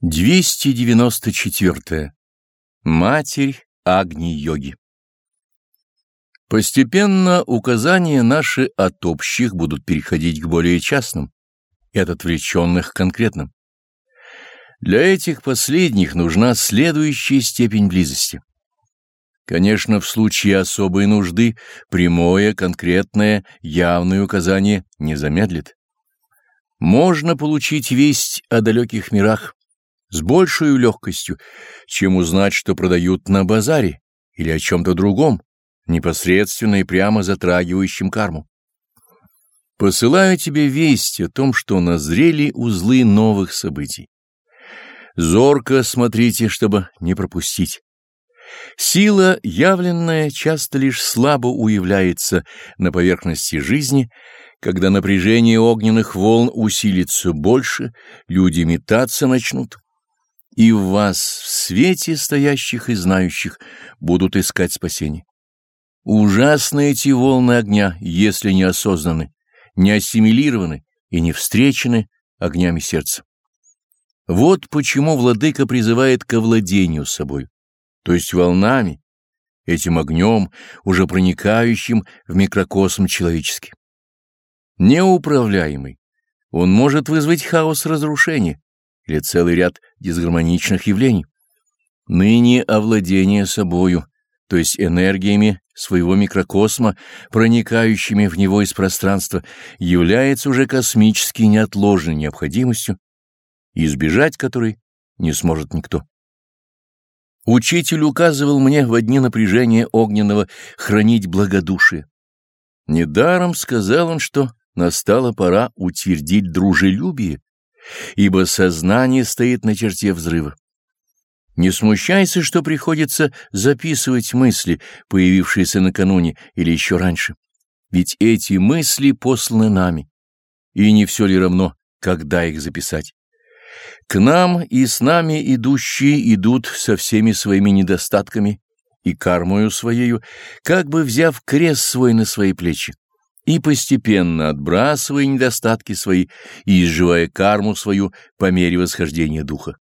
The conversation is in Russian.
294. Матерь Агни-йоги Постепенно указания наши от общих будут переходить к более частным и от отвлеченных к конкретным. Для этих последних нужна следующая степень близости. Конечно, в случае особой нужды прямое, конкретное, явное указание не замедлит. Можно получить весть о далеких мирах, с большей легкостью, чем узнать, что продают на базаре или о чем-то другом, непосредственно и прямо затрагивающем карму. Посылаю тебе весть о том, что назрели узлы новых событий. Зорко смотрите, чтобы не пропустить. Сила, явленная, часто лишь слабо уявляется на поверхности жизни, когда напряжение огненных волн усилится больше, люди метаться начнут и в вас, в свете стоящих и знающих, будут искать спасение. Ужасны эти волны огня, если не осознаны, не ассимилированы и не встречены огнями сердца. Вот почему владыка призывает ко владению собой, то есть волнами, этим огнем, уже проникающим в микрокосм человеческий. Неуправляемый, он может вызвать хаос разрушения, или целый ряд дисгармоничных явлений. Ныне овладение собою, то есть энергиями своего микрокосма, проникающими в него из пространства, является уже космически неотложной необходимостью, избежать которой не сможет никто. Учитель указывал мне в дни напряжения огненного хранить благодушие. Недаром сказал он, что настала пора утвердить дружелюбие, ибо сознание стоит на черте взрыва. Не смущайся, что приходится записывать мысли, появившиеся накануне или еще раньше, ведь эти мысли посланы нами, и не все ли равно, когда их записать. К нам и с нами идущие идут со всеми своими недостатками и кармою своею, как бы взяв крест свой на свои плечи и постепенно отбрасывая недостатки свои и изживая карму свою по мере восхождения духа.